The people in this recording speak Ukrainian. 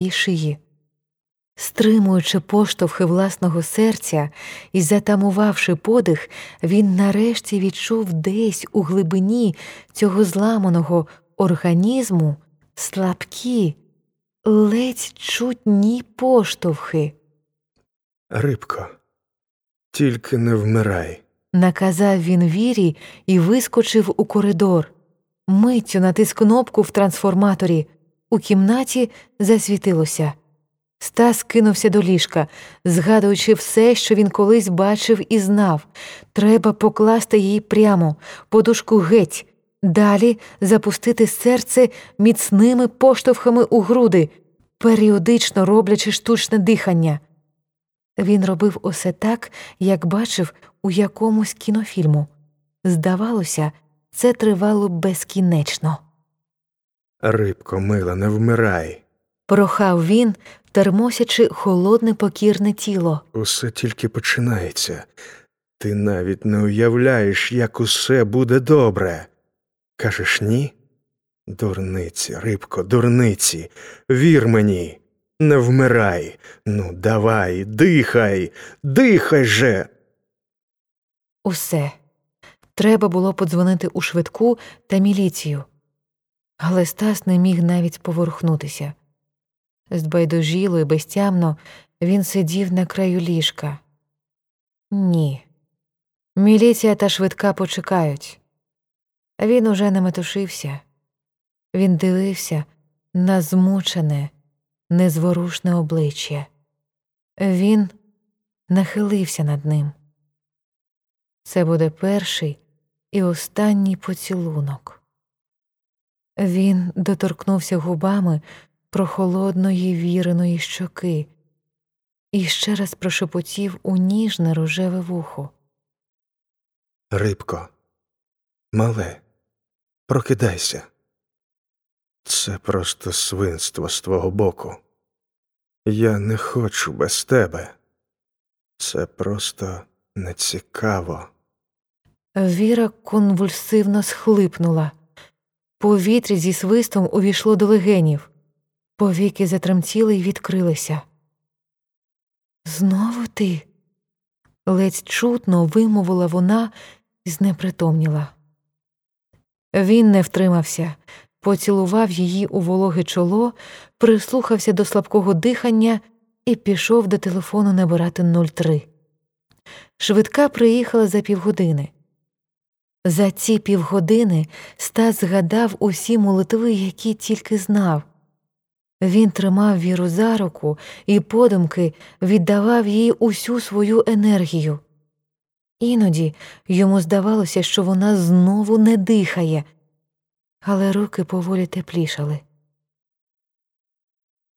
її шиї. Стримуючи поштовхи власного серця і затамувавши подих, він нарешті відчув десь у глибині цього зламаного організму слабкі, ледь чутні поштовхи. Рибко, тільки не вмирай. Наказав він вірі і вискочив у коридор. Миттю натис кнопку в трансформаторі. У кімнаті засвітилося. Стас кинувся до ліжка, згадуючи все, що він колись бачив і знав. Треба покласти її прямо, подушку геть, далі запустити серце міцними поштовхами у груди, періодично роблячи штучне дихання. Він робив усе так, як бачив у якомусь кінофільму. Здавалося, це тривало безкінечно. Рибко, мила, не вмирай. Прохав він, термосячи холодне покірне тіло. Усе тільки починається. Ти навіть не уявляєш, як усе буде добре. Кажеш ні? Дурниці, рибко, дурниці, вір мені, не вмирай. Ну, давай, дихай, дихай же. Усе. Треба було подзвонити у швидку та міліцію. Але Стас не міг навіть поворухнутися. Збайдужіло і безтямно він сидів на краю ліжка. Ні. Міліція та швидка почекають. Він уже не метушився. Він дивився на змучене, незворушне обличчя. Він нахилився над ним. Це буде перший і останній поцілунок. Він доторкнувся губами прохолодної віреної щоки і ще раз прошепотів у ніжне рожеве вухо. Рибко, мале, прокидайся. Це просто свинство з твого боку. Я не хочу без тебе. Це просто нецікаво. Віра конвульсивно схлипнула. Повітря зі свистом увійшло до легенів. Повіки затремтіли й відкрилися. Знову ти? ледь чутно вимовила вона і знепритомніла. Він не втримався, поцілував її у вологе чоло, прислухався до слабкого дихання і пішов до телефону набирати 03. Швидка приїхала за півгодини. За ці півгодини Стас згадав усі молитви, які тільки знав. Він тримав віру за руку і подумки віддавав їй усю свою енергію. Іноді йому здавалося, що вона знову не дихає, але руки поволі теплішали.